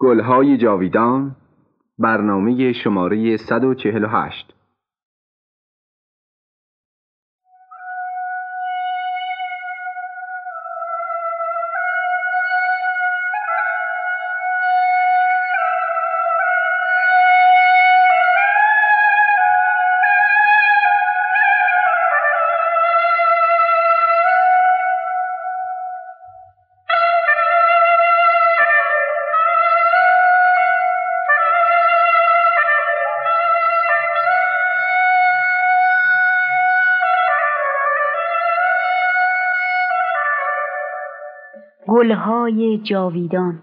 گلهای جاویدان برنامه شماره 148 گلهای جاویدان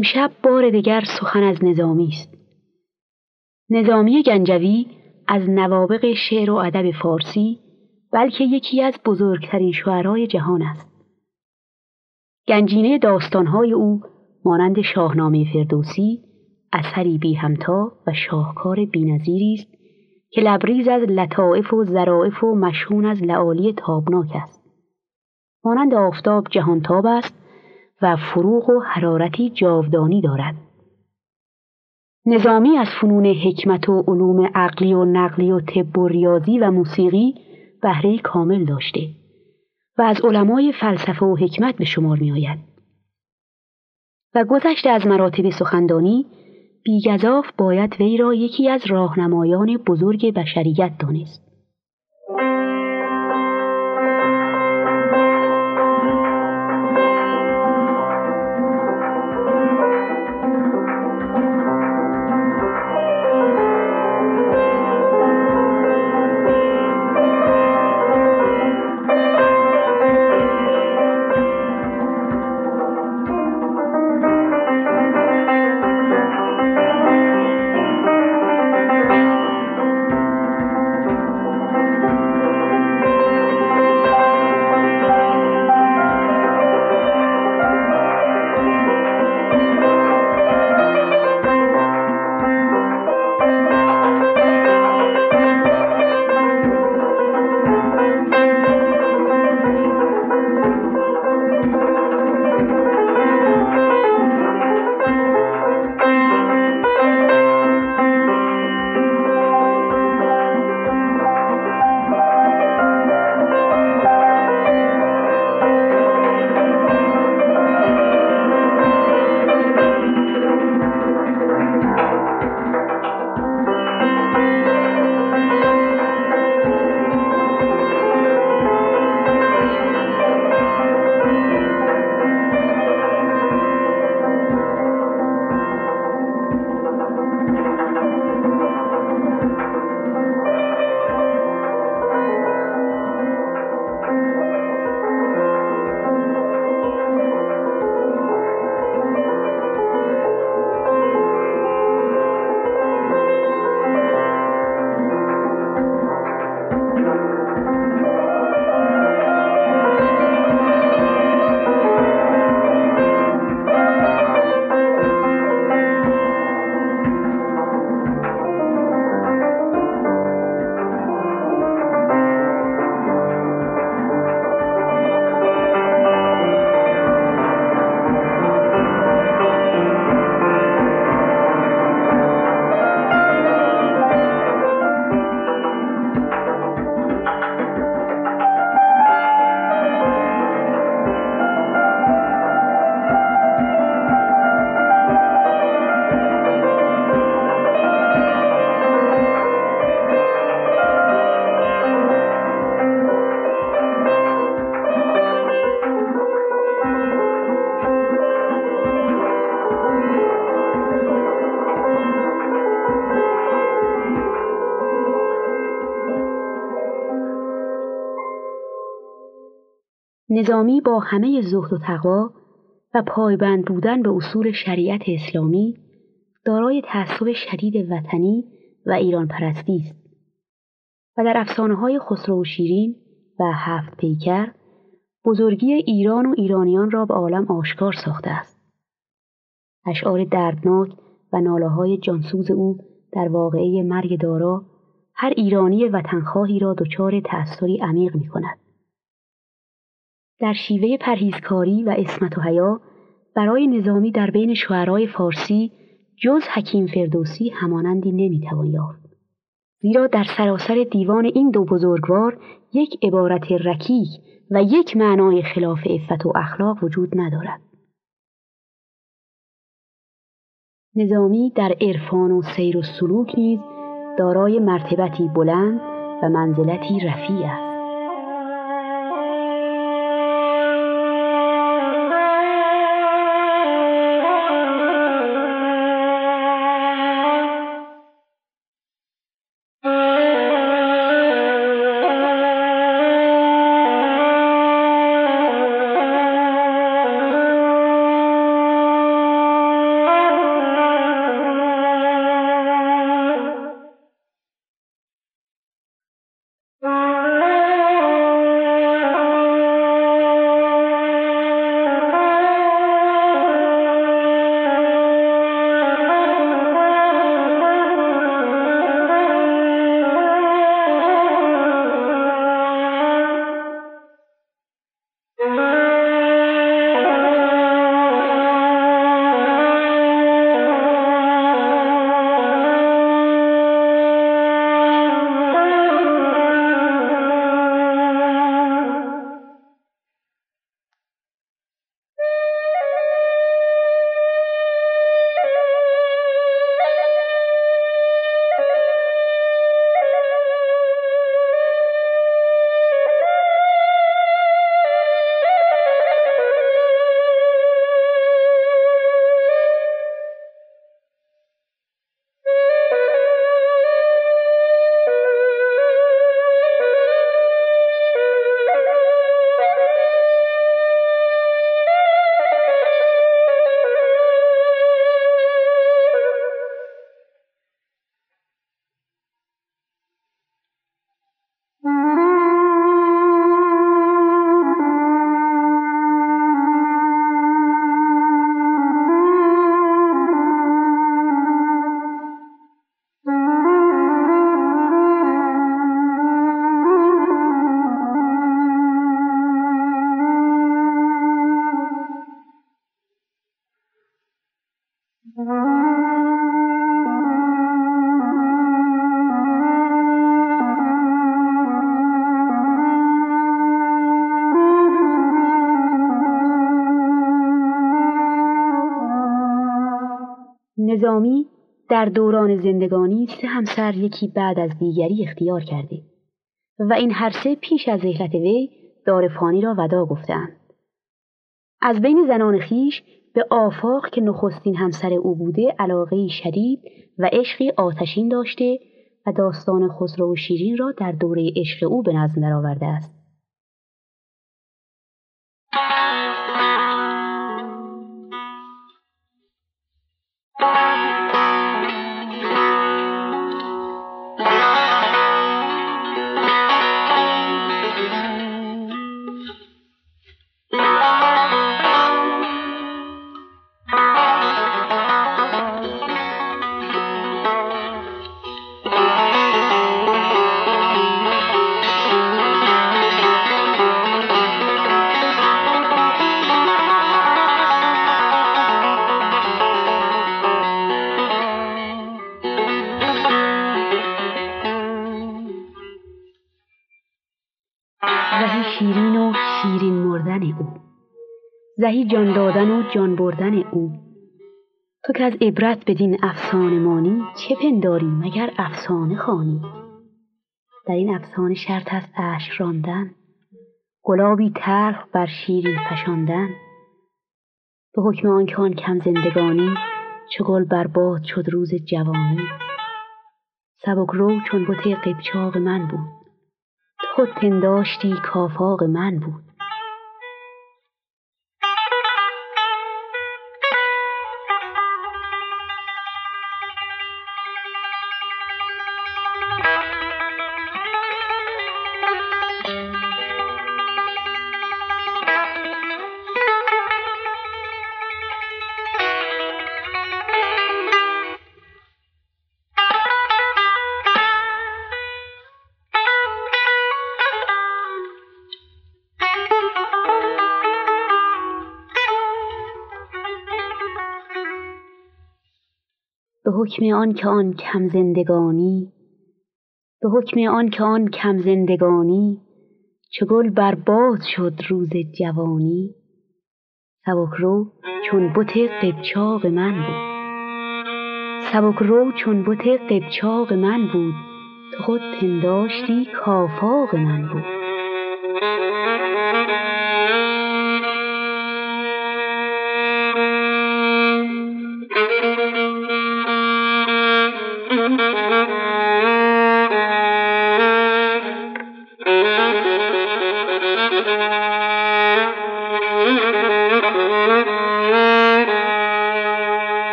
امشب بار دگر سخن از نظامی است. نظامی گنجوی از نوابق شعر و ادب فارسی بلکه یکی از بزرگترین شعرای جهان است. گنجینه داستانهای او مانند شاهنامه فردوسی اثری بی همتا و شاهکار بینظیری است که لبریز از لطائف و ظرائف و مشهون از لعالی تابناک است. مانند آفتاب جهانتاب است و فروغ و حرارتی جاودانی دارد. نظامی از فنون حکمت و علوم عقلی و نقلی و طب و ریاضی و موسیقی بهره کامل داشته و از علمای فلسفه و حکمت به شمار می آید. و گذشته از مراتب سخندانی بیگذاف باید وی را یکی از راهنمایان بزرگ بشریت دانست. نظامی با همه زهد و تقوا و پایبند بودن به اصول شریعت اسلامی دارای تعصب شدید وطنی و ایران پرستی است و در افسانه های خسرو و شیرین و هفت پیکر بزرگی ایران و ایرانیان را به عالم آشکار ساخته است. اشعار دردناک و ناله های جانسوز او در واقعه مرگ دارا هر ایرانی وطنخواهی را دچار تأثری عمیق می کند. در شیوه پرهیزکاری و اسمت و حیا برای نظامی در بین شعرای فارسی جز حکیم فردوسی همانندی نمی‌توان یافت. زیرا در سراسر دیوان این دو بزرگوار یک عبارت رکیک و یک معنای خلاف عفت و اخلاق وجود ندارد. نظامی در عرفان و سیر و سلوک نیز دارای مرتبتی بلند و منزلتی رفیع است. در دوران زندگانی سه همسر یکی بعد از دیگری اختیار کرده و این هر سه پیش از رحلت وی دارفانی را ودا گفتند. از بین زنان خیش به آفاق که نخستین همسر او بوده علاقه شدید و عشقی آتشین داشته و داستان خسرو و شیرین را در دوره عشق او به نظم درآورده است. زهی جان دادن و جان بردن او. تو که از عبرت بدین افسانه مانی چه پنداری مگر افسانه خانی در این افسانه شرط است اشک راندن گلابی تلخ بر شیرین فشاندن. به حکم آنکه آن کم زندگانی چو گل بر باد شد روز جوانی. سبک رو چون بت قبچاق من بود خود پنداشتی کافاق من بود. حکم آن که آن کم زندگانی به حکم آن که آن کم زندگانی چه گل بر باز شد روز جوانی. سبک رو چون بت قبچاق من بود. سبک رو چون بت قبچاق من بود تو خود پنداشتی کافاق من بود.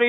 در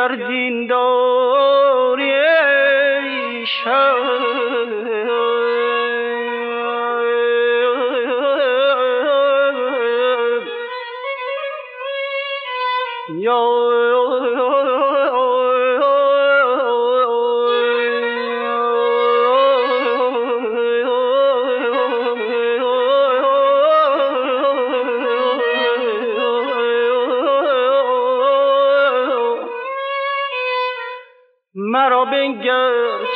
دین اگر دین داری ای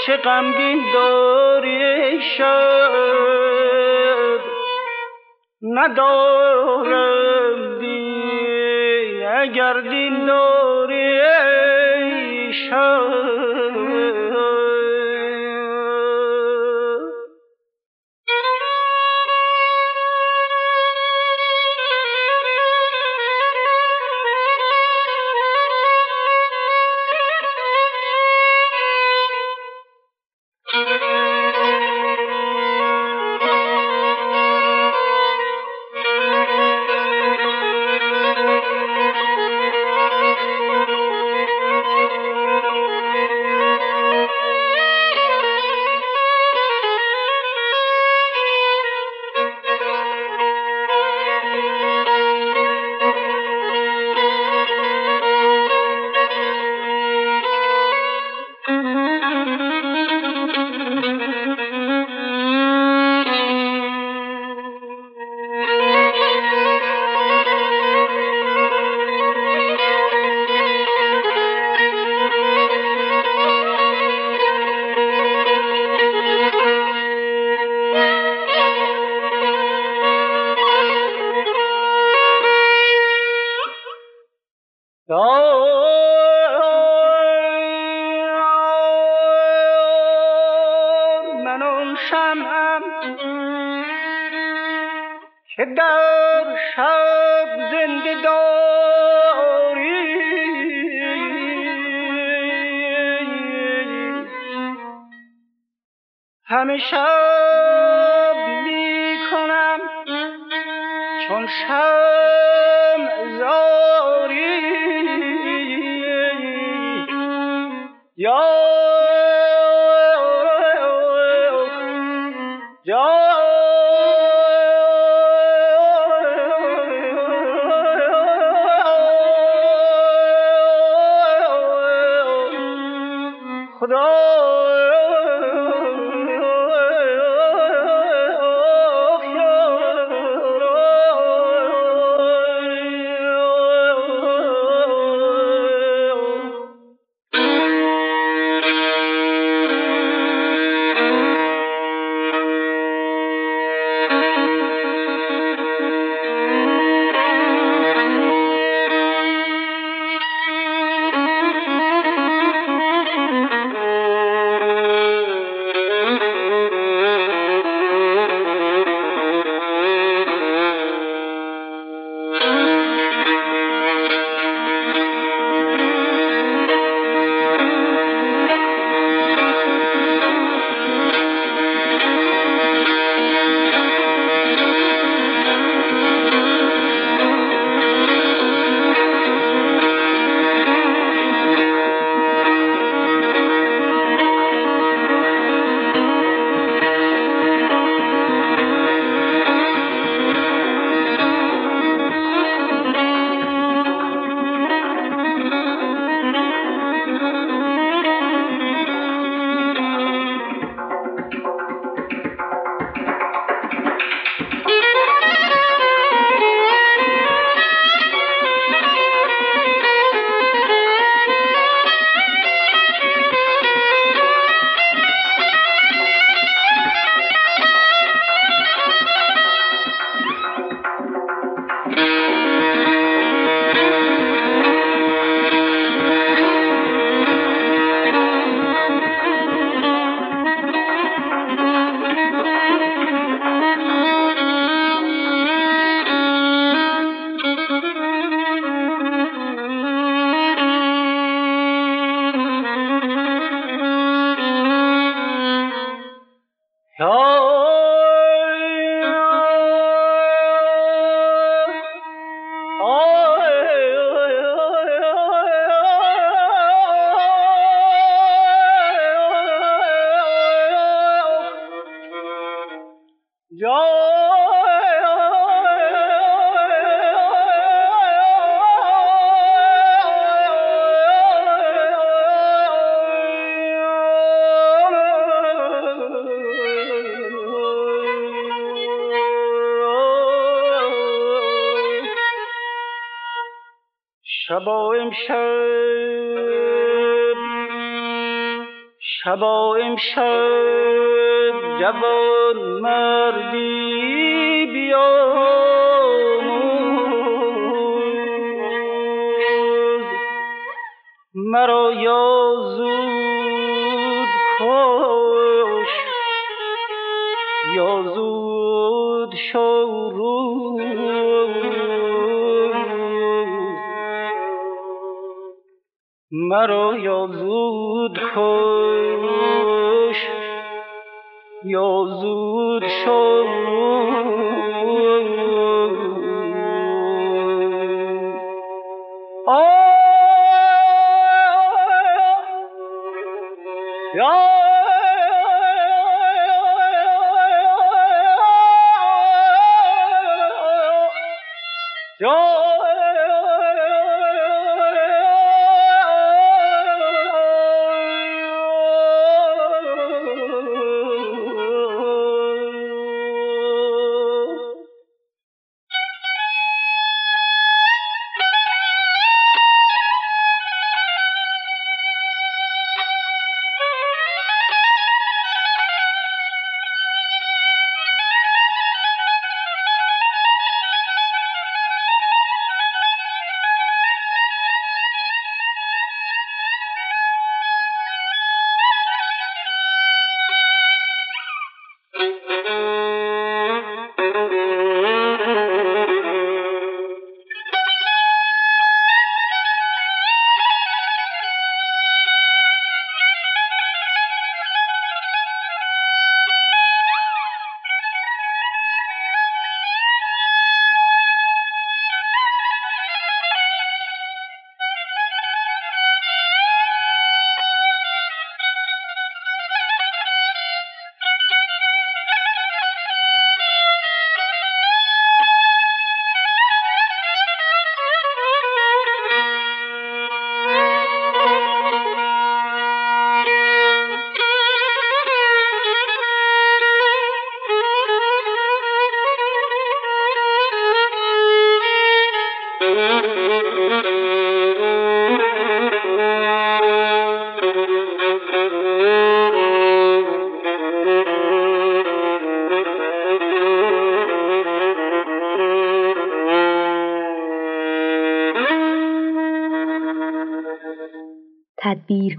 چه غمگین داری شب. ندارم دین اگر دین داری شب. امشب جوان مردی بیاموز. مرا یا زود کش یا زود شو مرا یا زود یا زود شو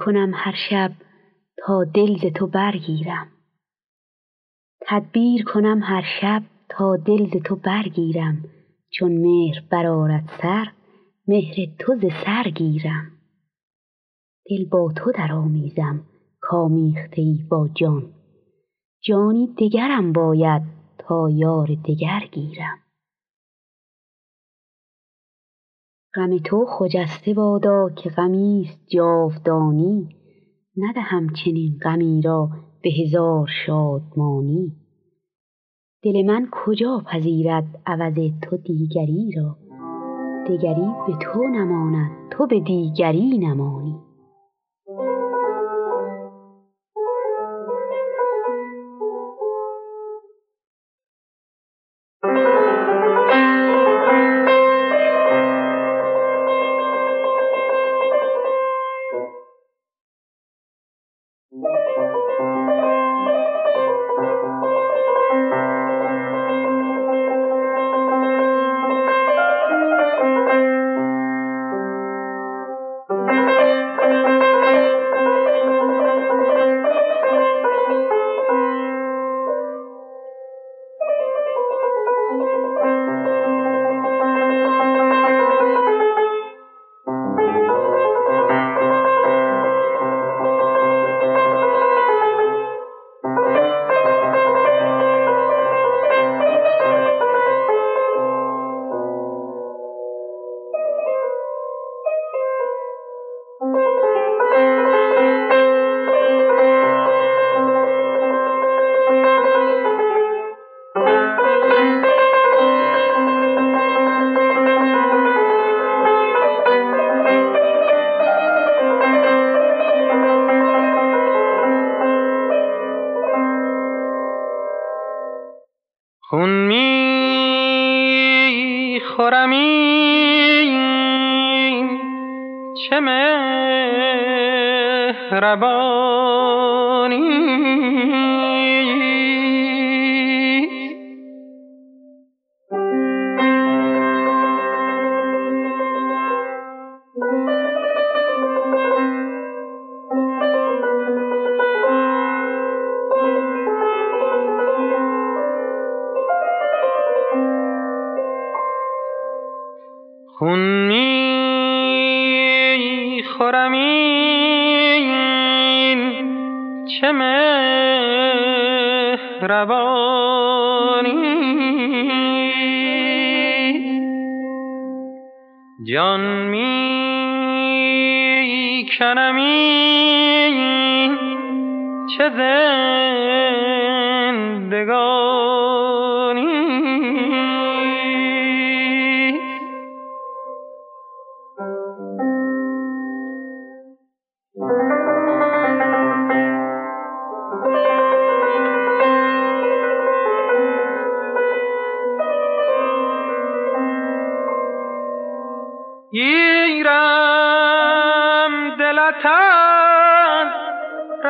کنم هر شب تا دل ز تو برگیرم. تدبیر کنم هر شب تا دل ز تو برگیرم. چون مهر برآرد سر مهر تو ز سر گیرم. دل با تو درآمیزم کآمیخته ای با جان. جانی دگرم باید تا یار دگر گیرم. غم تو خجسته بادا که غمیست جاودانی. ندهم چنین غمی را به هزار شادمانی. دل من کجا پذیرد عوض تو دیگری را؟ دگری به تو نماند تو به دیگری نمانی.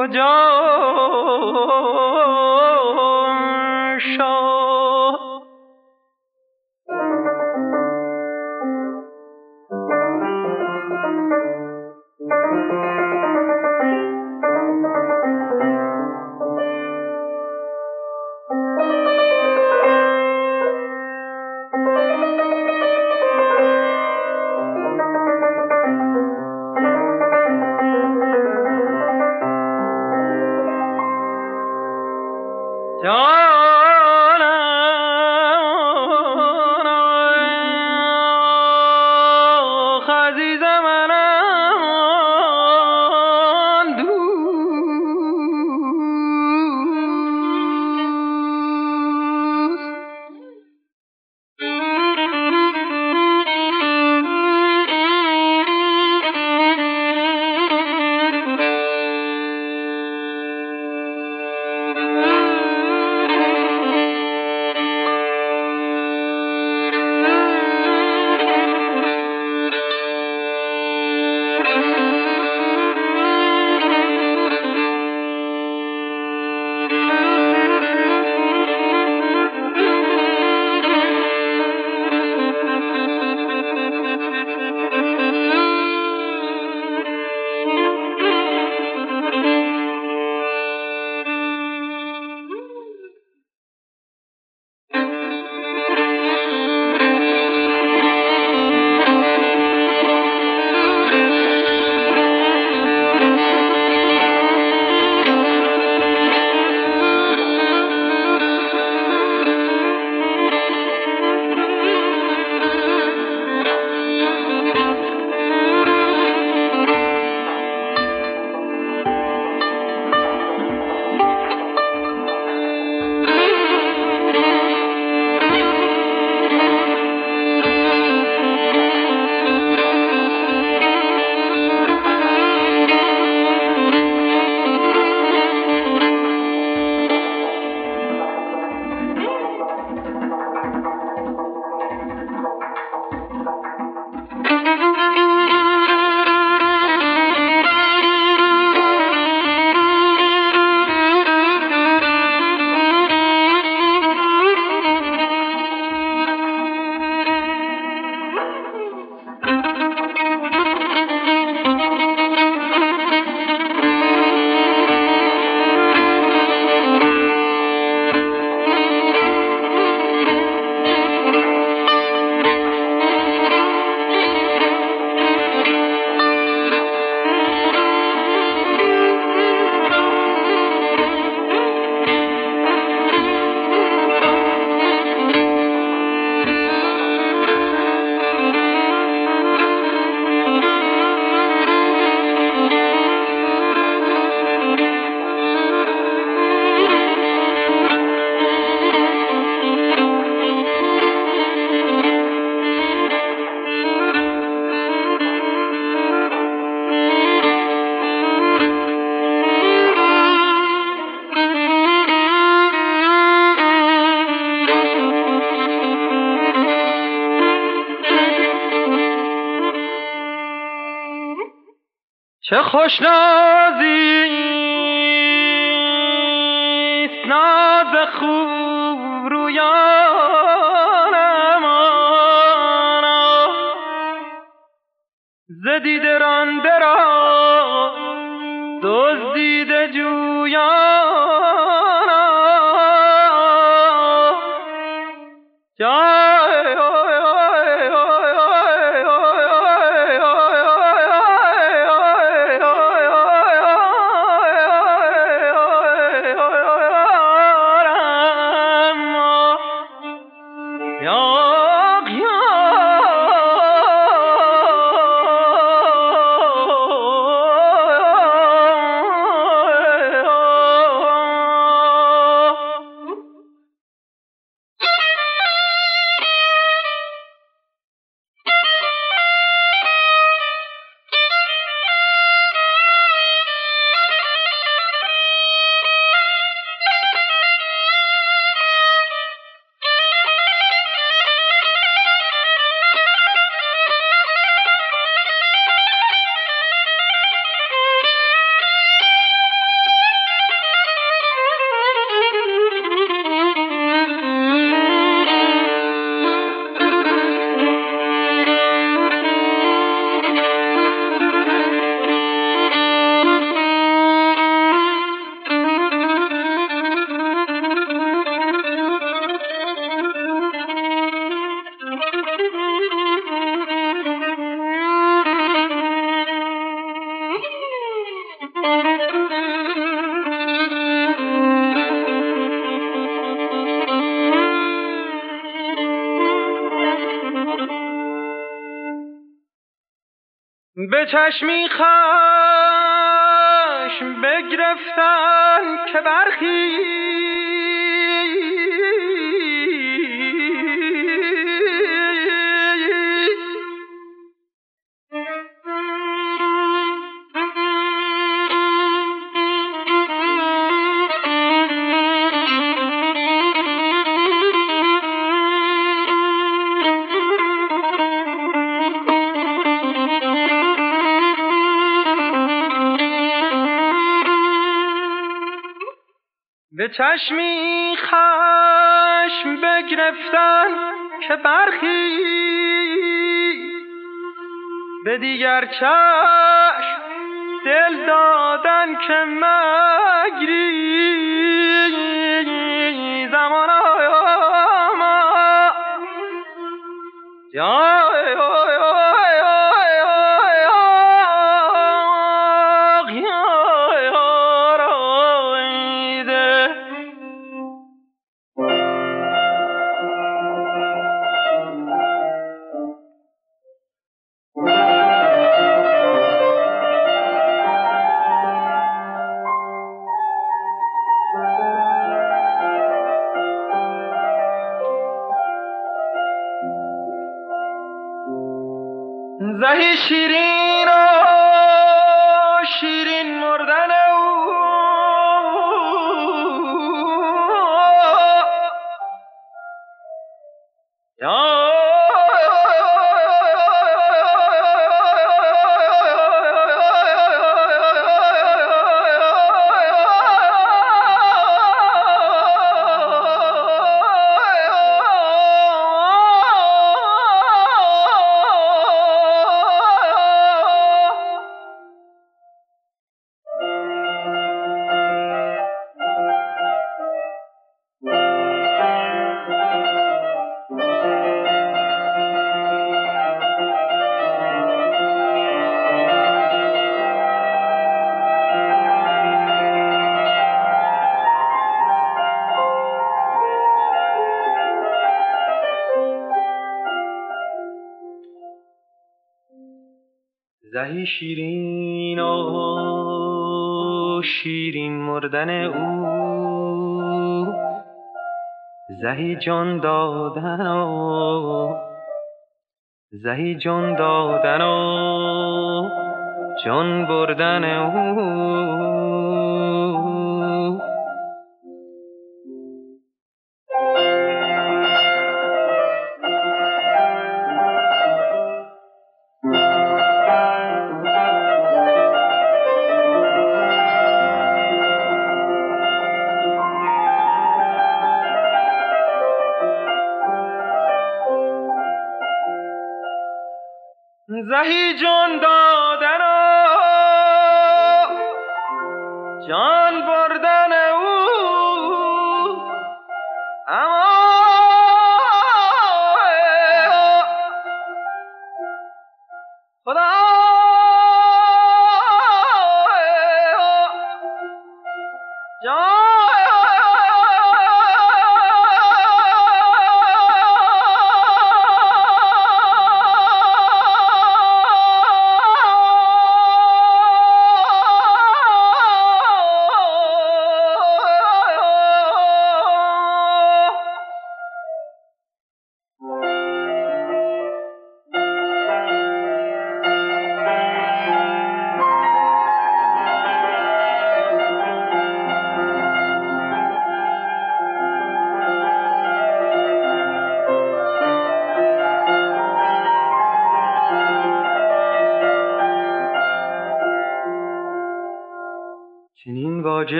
دوستی کجا چه خوشنازی ناز خوب رویانم زدید رانده را دزدیده جویان چشمی خشم بگرفتن که برخی به چشمی خشم بگرفتن که برخی به دیگر چشم دل دادن که مگری. زمان جان زهی زهی شیرین و شیرین مردن او. زهی جان دادن و زهی جان دادن و جان بردن او.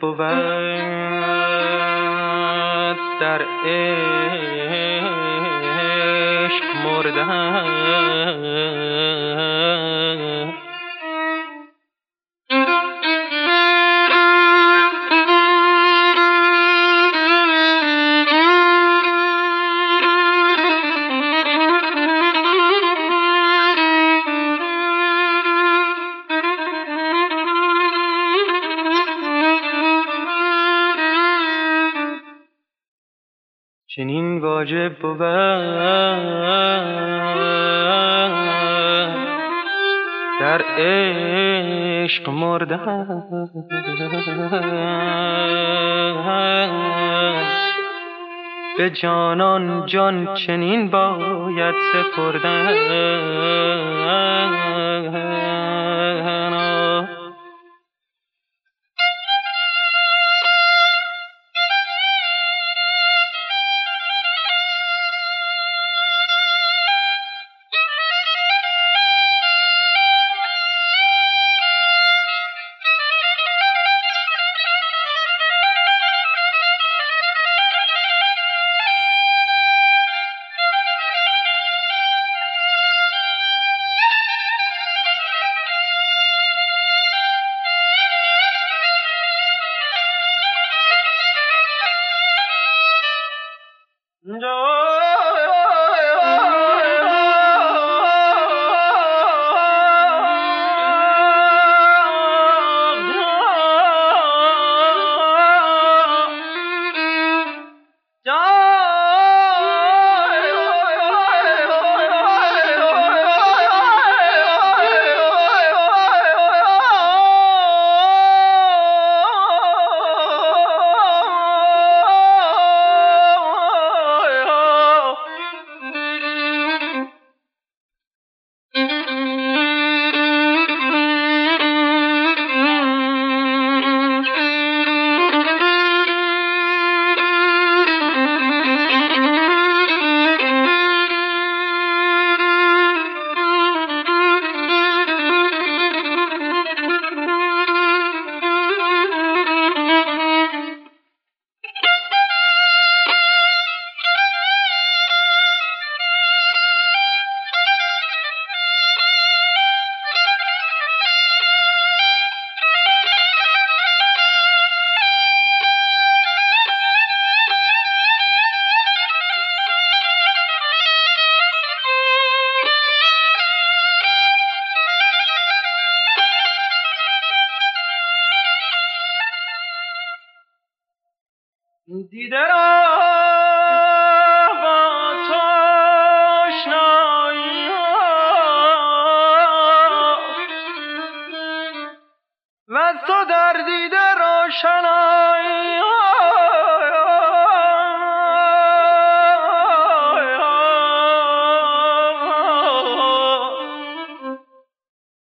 بود در عشق مردن. چنین واجب بود. در عشق مردن به جانان جان چنین باید سپردن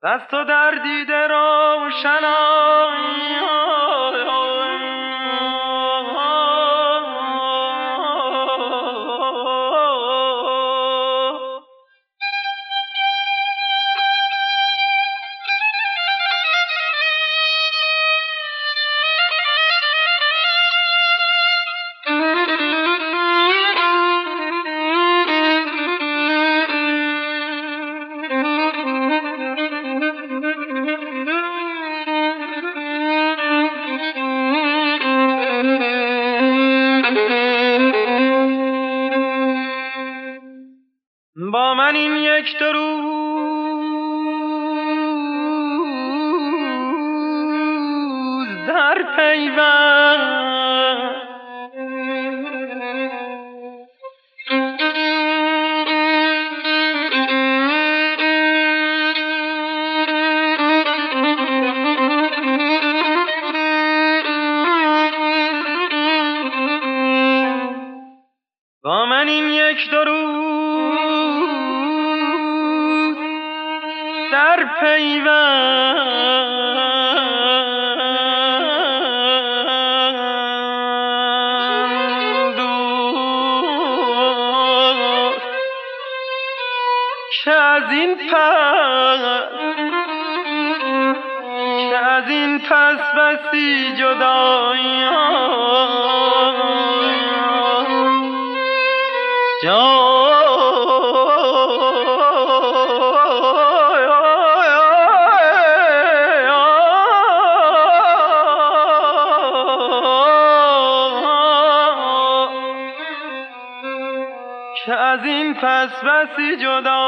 از تو در دیده روشنایی من که از این پس که از این پس بسی جدایی که از این پس بسی جدایی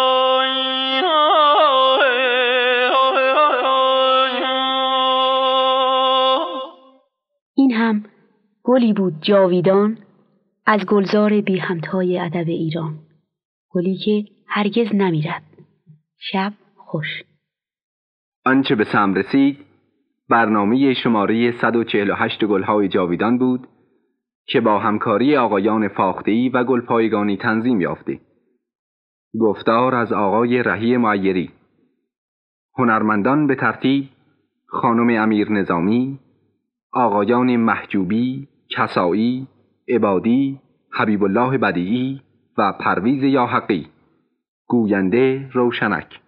گلی بود جاویدان از گلزار بی همتای ادب ایران گلی که هرگز نمیرد. شب خوش. آنچه به سم رسید برنامه شماره 148 گلهای جاویدان بود که با همکاری آقایان فاخته‌ای و گلپایگانی تنظیم یافته. گفتار از آقای رهی معیری. هنرمندان به ترتیب خانم امیر نظامی آقایان محجوبی، کسایی، عبادی، حبیب الله بدیعی و پرویز یاحقی گوینده روشنک.